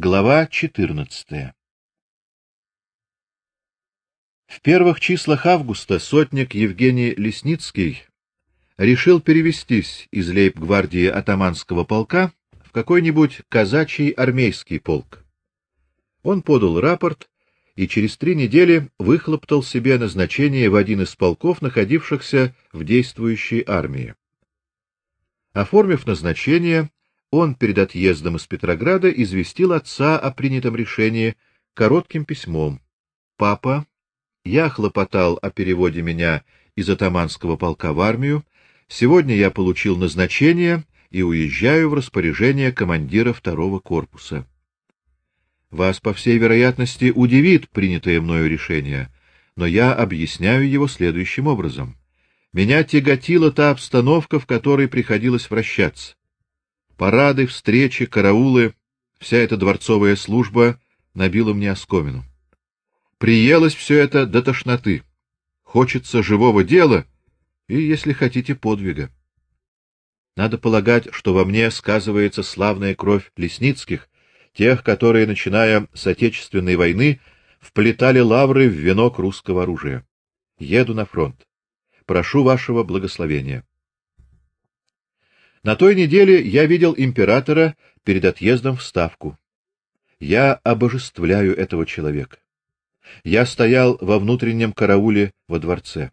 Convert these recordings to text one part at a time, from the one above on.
Глава 14. В первых числах августа сотник Евгений Лесницкий решил перевестись из лейб-гвардии атаманского полка в какой-нибудь казачий армейский полк. Он подал рапорт и через три недели выхлоптал себе назначение в один из полков, находившихся в действующей армии. Оформив назначение, он перед отъездом из Петрограда известил отца о принятом решении коротким письмом. Папа, я хлопотал о переводе меня из атаманского полка в армию. Сегодня я получил назначение и уезжаю в распоряжение командира второго корпуса. Вас, по всей вероятности, удивит принятое мною решение, но я объясняю его следующим образом. Меня тяготила та обстановка, в которой приходилось вращаться. Парады, встречи, караулы, вся эта дворцовая служба набила мне оскомину. Приелось все это до тошноты. Хочется живого дела и, если хотите, подвига. Надо полагать, что во мне сказывается славная кровь Лесницких, тех, которые, начиная с Отечественной войны, вплетали лавры в венок русского оружия. Еду на фронт. Прошу вашего благословения. На той неделе я видел императора перед отъездом в Ставку. Я обожествляю этого человека. Я стоял во внутреннем карауле во дворце.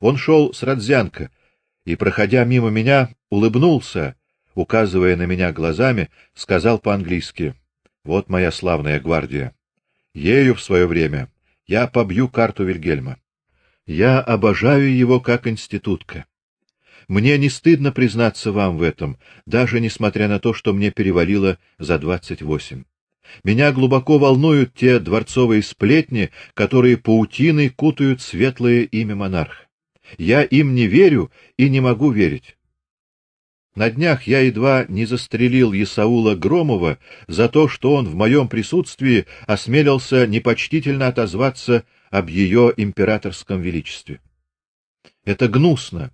Он шел с Радзянка и, проходя мимо меня, улыбнулся, указывая на меня глазами, сказал по-английски: "Вот моя славная гвардия. Ею в свое время я побью карту Вильгельма. Я обожаю его как институтка. Мне не стыдно признаться вам в этом, даже несмотря на то, что мне перевалило за двадцать восемь. Меня глубоко волнуют те дворцовые сплетни, которые паутиной кутают светлое имя монарха. Я им не верю и не могу верить. На днях я едва не застрелил Исаула Громова за то, что он в моем присутствии осмелился непочтительно отозваться об ее императорском величестве. Это гнусно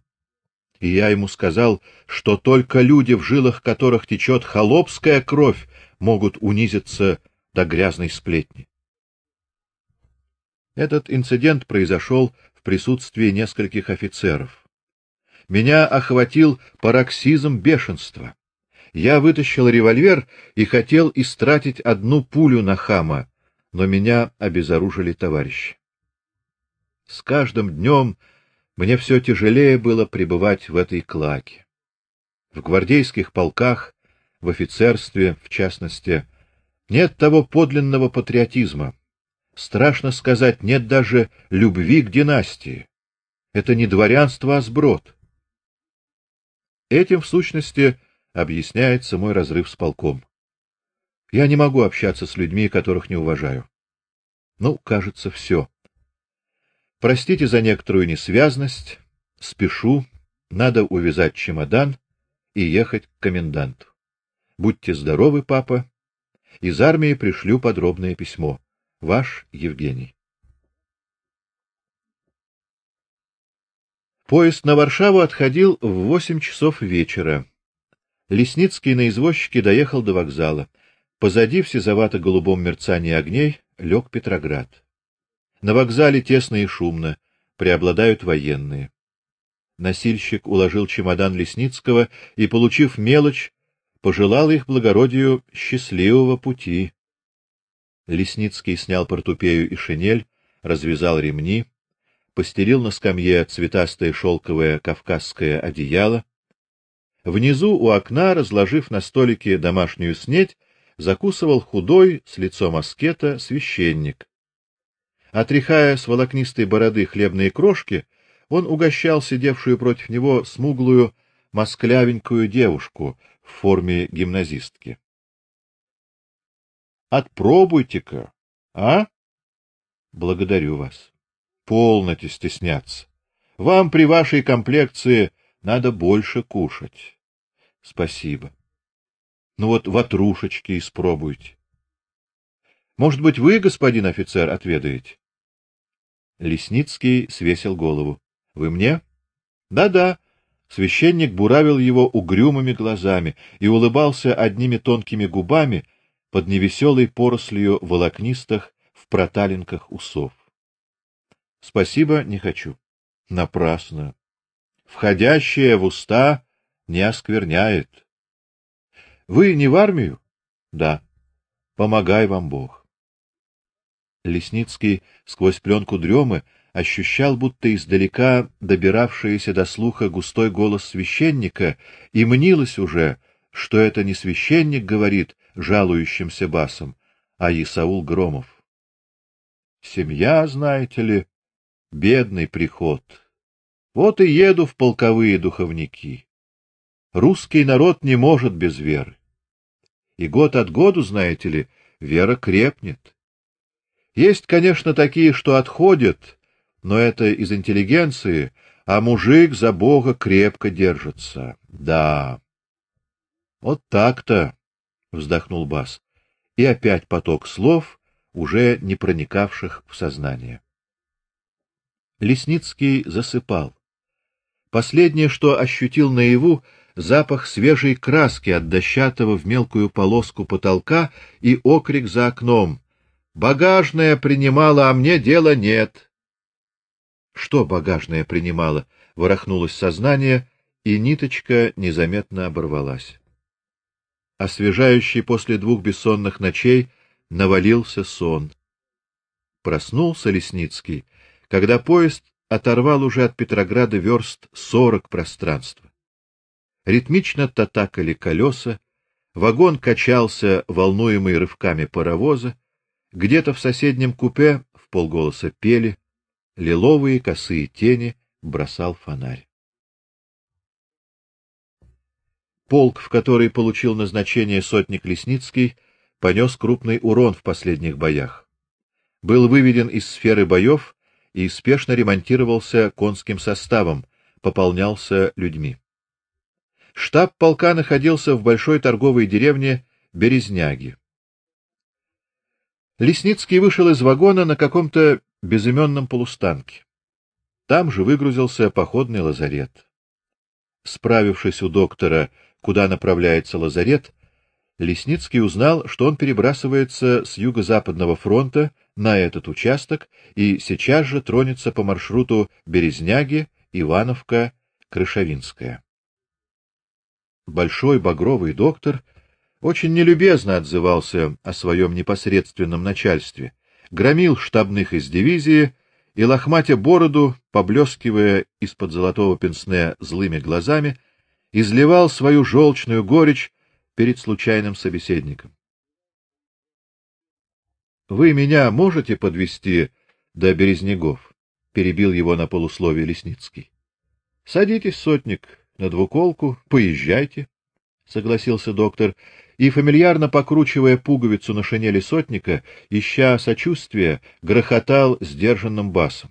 и я ему сказал, что только люди, в жилах которых течет холопская кровь, могут унизиться до грязной сплетни. Этот инцидент произошел в присутствии нескольких офицеров. Меня охватил пароксизм бешенства. Я вытащил револьвер и хотел истратить одну пулю на хама, но меня обезоружили товарищи. С каждым днем мне все тяжелее было пребывать в этой клаке. В гвардейских полках, в офицерстве, в частности, нет того подлинного патриотизма. Страшно сказать, нет даже любви к династии. Это не дворянство, а сброд. Этим в сущности объясняется мой разрыв с полком. Я не могу общаться с людьми, которых не уважаю. Ну, кажется, все. Простите за некоторую несвязность, спешу, надо увязать чемодан и ехать к коменданту. Будьте здоровы, папа. Из армии пришлю подробное письмо. Ваш Евгений. Поезд на Варшаву отходил в восемь часов вечера. Лесницкий на извозчике доехал до вокзала. Позади в сизовато-голубом мерцании огней лег Петроград. На вокзале тесно и шумно, преобладают военные. Носильщик уложил чемодан Лесницкого и, получив мелочь, пожелал их благородию счастливого пути. Лесницкий снял портупею и шинель, развязал ремни, постелил на скамье цветастое шелковое кавказское одеяло. Внизу у окна, разложив на столике домашнюю снедь, закусывал худой с лицом аскета священник. Отряхая с волокнистой бороды хлебные крошки, он угощал сидевшую против него смуглую, москлявенькую девушку в форме гимназистки. Отпробуйте-ка, а? Благодарю вас. Полноте стесняться. Вам при вашей комплекции надо больше кушать. Спасибо. Ну вот ватрушечки испробуйте. Может быть, вы, господин офицер, отведаете? Лесницкий свесил голову. Вы мне? Да-да. Священник буравил его угрюмыми глазами и улыбался одними тонкими губами, под невеселой порослью волокнистых в проталинках усов. Спасибо, не хочу. Напрасно. Входящее в уста не оскверняет. Вы не в армию? Да. Помогай вам Бог. Лесницкий сквозь пленку дремы ощущал, будто издалека добиравшийся до слуха густой голос священника, и мнилось уже, что это не священник говорит жалующимся басом, а Исаул Громов. Семья, знаете ли, бедный приход. Вот и еду в полковые духовники. Русский народ не может без веры. И год от году, знаете ли, вера крепнет. Есть, конечно, такие, что отходят, но это из интеллигенции, а мужик за Бога крепко держится. Да. Вот так-то, вздохнул Бас. И опять поток слов, уже не проникавших в сознание. Лесницкий засыпал. Последнее, что ощутил наяву, запах свежей краски от дощатого в мелкую полоску потолка и окрик за окном: "Багажная принимала, а мне дела нет". Что багажная принимала? Ворохнулось сознание, и ниточка незаметно оборвалась. Освежающий после двух бессонных ночей навалился сон. Проснулся Лесницкий, когда поезд оторвал уже от Петрограда верст сорок пространства. Ритмично татакали колеса, вагон качался, волнуемый рывками паровоза, где-то в соседнем купе в полголоса пели, лиловые косые тени бросал фонарь. Полк, в который получил назначение сотник Лесницкий, понес крупный урон в последних боях. Был выведен из сферы боев и спешно ремонтировался конским составом, пополнялся людьми. Штаб полка находился в большой торговой деревне Березняги. Лесницкий вышел из вагона на каком-то безыменном полустанке. Там же выгрузился походный лазарет. Справившись у доктора, куда направляется лазарет, Лесницкий узнал, что он перебрасывается с юго-западного фронта на этот участок и сейчас же тронется по маршруту Березняги, Ивановка, Крышавинская. Большой багровый доктор очень нелюбезно отзывался о своем непосредственном начальстве, громил штабных из дивизии и лохматя бороду, поблескивая из-под золотого пенсне злыми глазами, изливал свою желчную горечь перед случайным собеседником. Вы меня можете подвести до Березнегов? перебил его на полусловие Лесницкий. Садитесь, сотник, на двуколку, поезжайте, согласился доктор и фамильярно покручивая пуговицу на шинели сотника, ища сочувствия, грохотал сдержанным басом: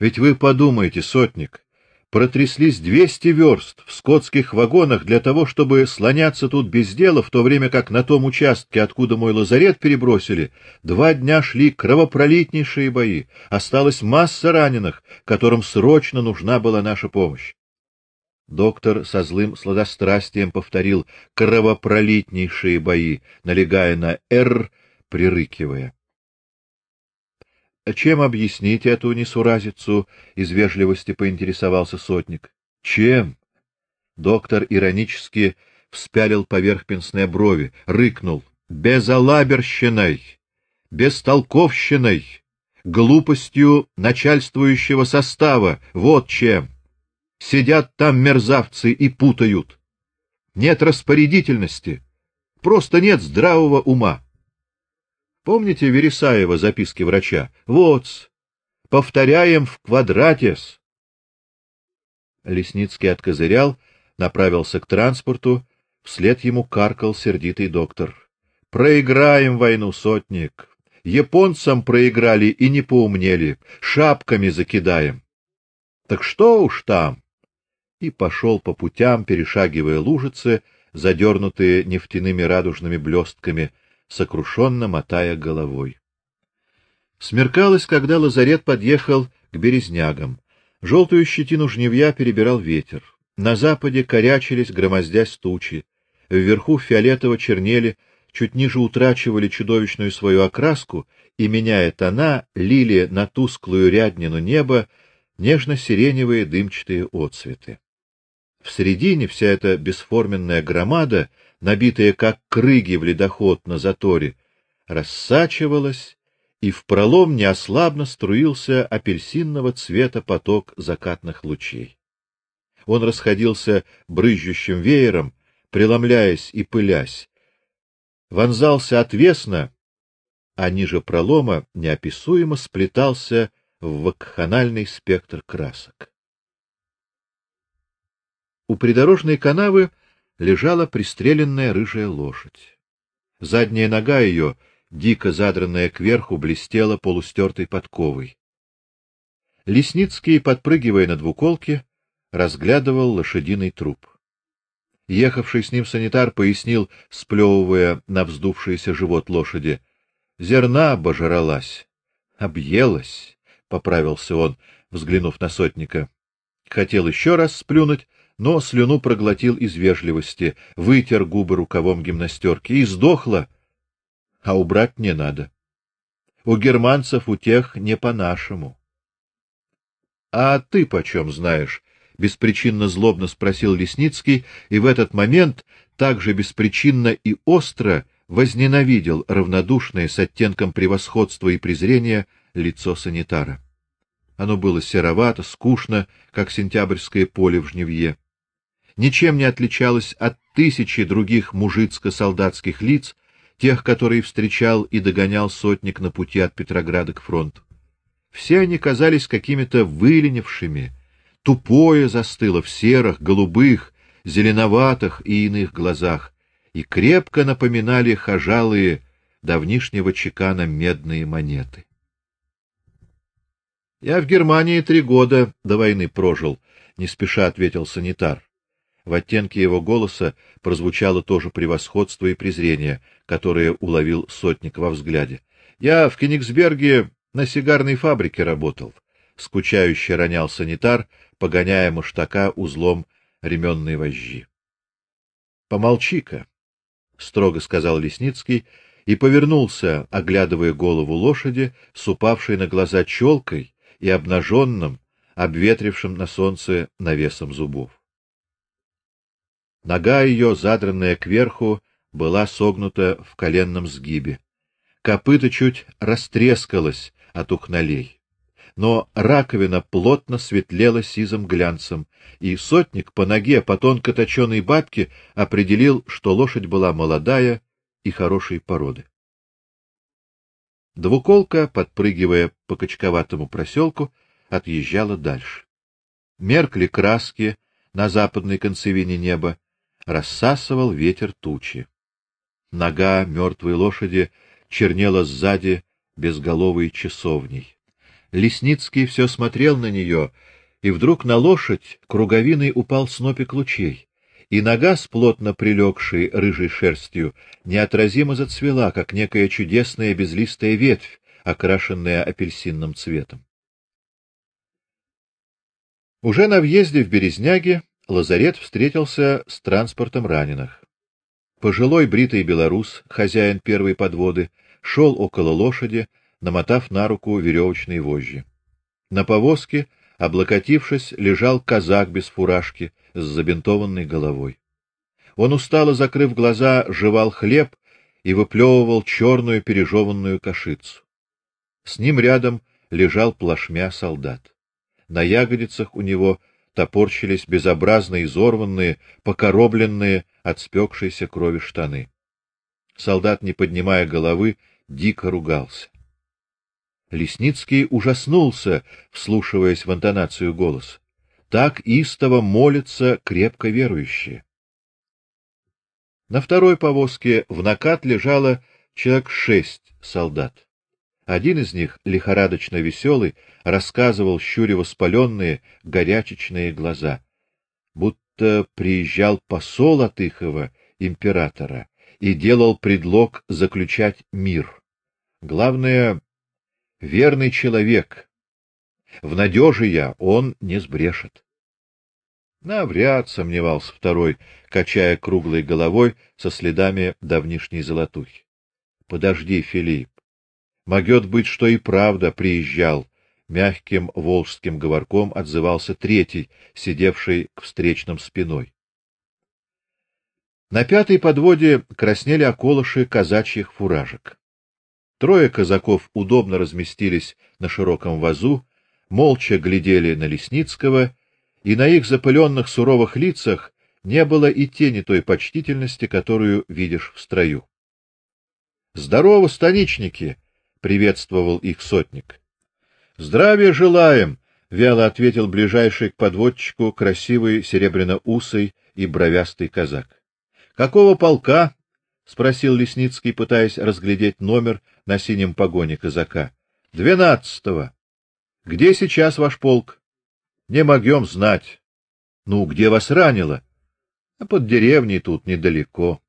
"Ведь вы подумайте, сотник, протряслись двести верст в скотских вагонах для того, чтобы слоняться тут без дела, в то время как на том участке, откуда мой лазарет перебросили, два дня шли кровопролитнейшие бои. Осталась масса раненых, которым срочно нужна была наша помощь. Доктор со злым сладострастием повторил кровопролитнейшие бои, налегая на «р», прирыкивая. Чем объяснить эту несуразицу? из вежливости поинтересовался сотник. Чем? Доктор иронически вспялил поверх пенсне брови, рыкнул: "Безалаберщиной, бестолковщиной, глупостью начальствующего состава, вот чем. Сидят там мерзавцы и путают. Нет распорядительности, просто нет здравого ума. Помните Вересаева записки врача? Вот. Повторяем в квадратес. Лесницкий откозырял, направился к транспорту, вслед ему каркал сердитый доктор. Проиграем войну, сотник. Японцам проиграли и не поумнели, шапками закидаем. Так что уж там. И пошел по путям, перешагивая лужицы, задернутые нефтяными радужными блестками сокрушенно мотая головой. Смеркалось, когда лазарет подъехал к березнягам. Желтую щетину жнивья перебирал ветер. На западе корячились, громоздясь тучи. Вверху фиолетово чернели чуть ниже утрачивали чудовищную свою окраску и, меняя тона, лили на тусклую ряднину неба нежно-сиреневые дымчатые отцветы. В середине вся эта бесформенная громада, набитая как крыги в ледоход на заторе, рассачивалась, и в пролом неослабно струился апельсинного цвета поток закатных лучей. Он расходился брызжущим веером, преломляясь и пылясь, вонзался отвесно, а ниже пролома неописуемо сплетался в вакханальный спектр красок. У придорожной канавы лежала пристреленная рыжая лошадь. Задняя нога ее, дико задранная кверху, блестела полустертой подковой. Лесницкий, подпрыгивая на двуколке, разглядывал лошадиный труп. Ехавший с ним санитар пояснил, сплевывая на вздувшийся живот лошади: "Зерна обожралась, объелась", поправился он, взглянув на сотника. Хотел еще раз сплюнуть, но слюну проглотил из вежливости, вытер губы рукавом гимнастерки и сдохла. А убрать не надо. У германцев у тех не по-нашему. А ты почем знаешь? беспричинно злобно спросил Лесницкий, и в этот момент также беспричинно и остро возненавидел равнодушное с оттенком превосходства и презрения лицо санитара. Оно было серовато, скучно, как сентябрьское поле в жнивье. Ничем не отличалось от тысячи других мужицко-солдатских лиц, тех, которые встречал и догонял сотник на пути от Петрограда к фронту. Все они казались какими-то выленившими, тупое застыло в серых, голубых, зеленоватых и иных глазах, и крепко напоминали хожалые давнишнего чекана медные монеты. Я в Германии три года до войны прожил, не спеша ответил санитар. В оттенке его голоса прозвучало тоже превосходство и презрение, которое уловил сотник во взгляде. Я в Кенигсберге на сигарной фабрике работал, скучающе ронял санитар, погоняя муштака узлом ременной вожжи. Помолчи-ка, строго сказал Лесницкий и повернулся, оглядывая голову лошади с упавшей на глаза челкой и обнаженным, обветрившим на солнце навесом зубов. Нога ее, задранная кверху, была согнута в коленном сгибе. Копыто чуть растрескалось от ухналей но раковина плотно светлела сизым глянцем, и сотник по ноге по тонко точенной бабке определил, что лошадь была молодая и хорошей породы. Двуколка, подпрыгивая по кочковатому проселку, отъезжала дальше. Меркли краски на западной концевине неба, рассасывал ветер тучи. Нога мертвой лошади чернела сзади безголовой часовней. Лесницкий все смотрел на нее, и вдруг на лошадь круговиной упал снопик лучей, и нога с плотно прилегшей рыжей шерстью неотразимо зацвела, как некая чудесная безлистая ветвь, окрашенная апельсинным цветом. Уже на въезде в Березняги лазарет встретился с транспортом раненых. Пожилой бритый белорус, хозяин первой подводы, шел около лошади, намотав на руку веревочные вожжи. На повозке, облокотившись, лежал казак без фуражки с забинтованной головой. Он устало закрыв глаза, жевал хлеб и выплевывал черную пережеванную кашицу. С ним рядом лежал плашмя солдат. На ягодицах у него топорщились безобразно изорванные, покоробленные от спекшейся крови штаны. Солдат, не поднимая головы, дико ругался. Лесницкий ужаснулся, вслушиваясь в интонацию голоса. Так истово молятся крепко верующие. На второй повозке в накат лежало человек шесть солдат. Один из них, лихорадочно веселый, рассказывал щуря воспаленные, горячечные глаза, будто приезжал посол от Ихова, императора, и делал предлог заключать мир. Главное верный человек. В надежи я он не сбрешет. Навряд, сомневался второй, качая круглой головой со следами давнишней золотухи. Подожди, Филипп. Могет быть, что и правда приезжал. Мягким волжским говорком отзывался третий, сидевший к встречным спиной. На пятой подводе краснели околыши казачьих фуражек. Трое казаков удобно разместились на широком вазу, молча глядели на Лесницкого, и на их запыленных суровых лицах не было и тени той почтительности, которую видишь в строю. Здорово, станичники, приветствовал их сотник. Здравия желаем, вяло ответил ближайший к подводчику красивый серебряно-усый и бровястый казак. Какого полка? спросил Лесницкий, пытаясь разглядеть номер на синем погоне казака. Двенадцатого. Где сейчас ваш полк? Не могем знать. Ну, где вас ранило? А под деревней тут недалеко.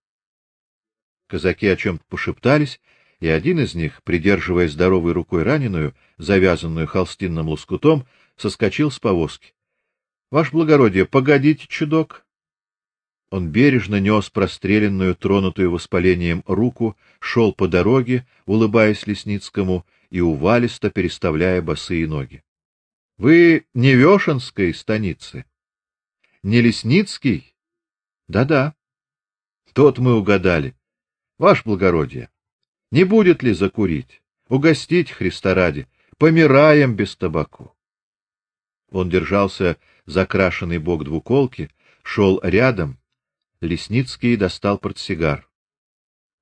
Казаки о чем то пошептались, и один из них, придерживая здоровой рукой раненую, завязанную холстинным лоскутом, соскочил с повозки. Ваш благородие, погодите, чудок. Он бережно нес простреленную, тронутую воспалением руку, шел по дороге, улыбаясь Лесницкому и увалисто переставляя босые ноги. Вы не Вешенской станицы? Не Лесницкий? Да-да. Тот мы угадали. Ваш благородие, не будет ли закурить? Угостить Христа ради? Помираем без табаку. Он держался за крашеный бок двуколки, шел рядом, Лесницкий достал портсигар.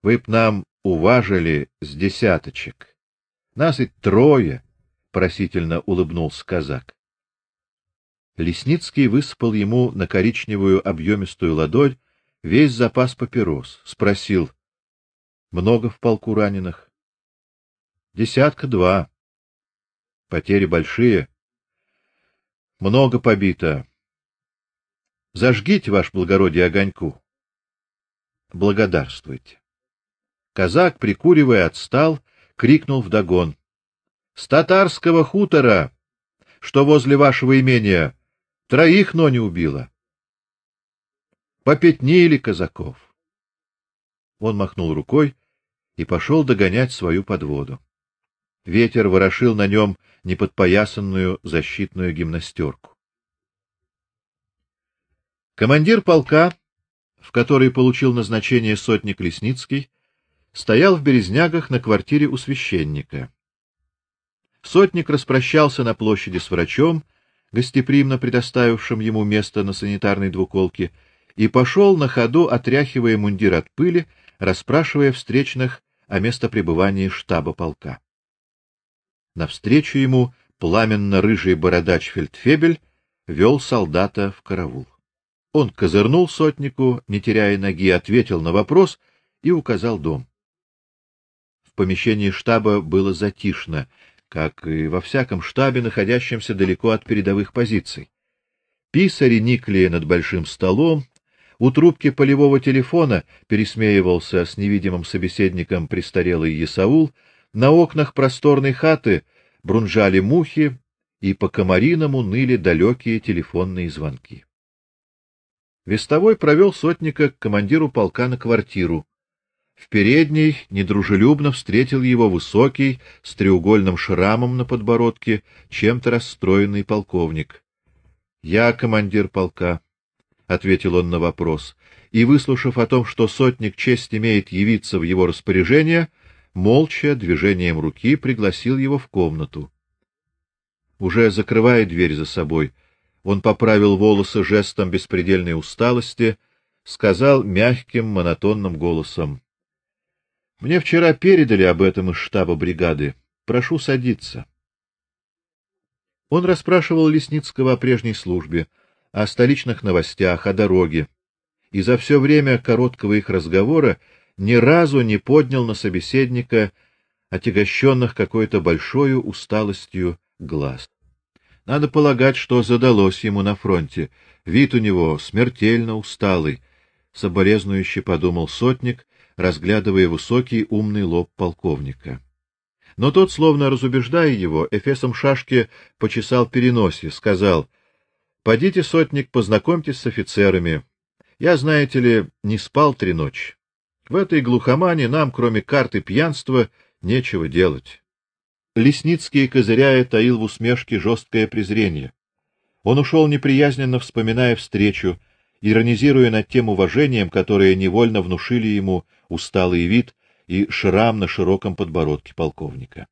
Вы б нам уважили с десяточек. Нас и трое, просительно улыбнулся казак. Лесницкий высыпал ему на коричневую объемистую ладонь весь запас папирос, спросил: "Много в полку раненых?" "Десятка два. Потери большие. Много побито. Зажгите, ваш благородие, огоньку. Благодарствуйте. Казак, прикуривая, отстал, крикнул вдогон: "С татарского хутора, что возле вашего имения, троих, но не убило. Попятнили казаков". Он махнул рукой и пошел догонять свою подводу. Ветер ворошил на нем неподпоясанную защитную гимнастерку. Командир полка, в который получил назначение сотник Лесницкий, стоял в Березнягах на квартире у священника. Сотник распрощался на площади с врачом, гостеприимно предоставившим ему место на санитарной двуколке, и пошел на ходу, отряхивая мундир от пыли, расспрашивая встречных о местопребывании штаба полка. Навстречу ему пламенно-рыжий бородач Фельдфебель вел солдата в караул. Он козырнул сотнику, не теряя ноги, ответил на вопрос и указал дом. В помещении штаба было затишно, как и во всяком штабе, находящемся далеко от передовых позиций. Писари никли над большим столом, у трубки полевого телефона пересмеивался с невидимым собеседником престарелый Исаул, на окнах просторной хаты брунжали мухи, и по комариному ныли далекие телефонные звонки. Вестовой провел сотника к командиру полка на квартиру. В передней недружелюбно встретил его высокий, с треугольным шрамом на подбородке, чем-то расстроенный полковник. "Я командир полка", ответил он на вопрос, и выслушав о том, что сотник честь имеет явиться в его распоряжение, молча движением руки пригласил его в комнату. Уже закрывая дверь за собой, он поправил волосы жестом беспредельной усталости, сказал мягким, монотонным голосом: "Мне вчера передали об этом из штаба бригады. Прошу садиться". Он расспрашивал Лесницкого о прежней службе, о столичных новостях, о дороге, и за все время короткого их разговора ни разу не поднял на собеседника отягощенных какой-то большой усталостью глаз. Надо полагать, что задалось ему на фронте. Вид у него смертельно усталый, соболезнующе подумал сотник, разглядывая высокий умный лоб полковника. Но тот, словно разубеждая его, эфесом шашки почесал переносе, сказал: Подите, сотник, познакомьтесь с офицерами. Я, знаете ли, не спал три ночи. В этой глухомане нам, кроме карты пьянства, нечего делать. Лесницкий, козыряя, таил в усмешке жесткое презрение. Он ушел неприязненно вспоминая встречу, иронизируя над тем уважением, которое невольно внушили ему усталый вид и шрам на широком подбородке полковника.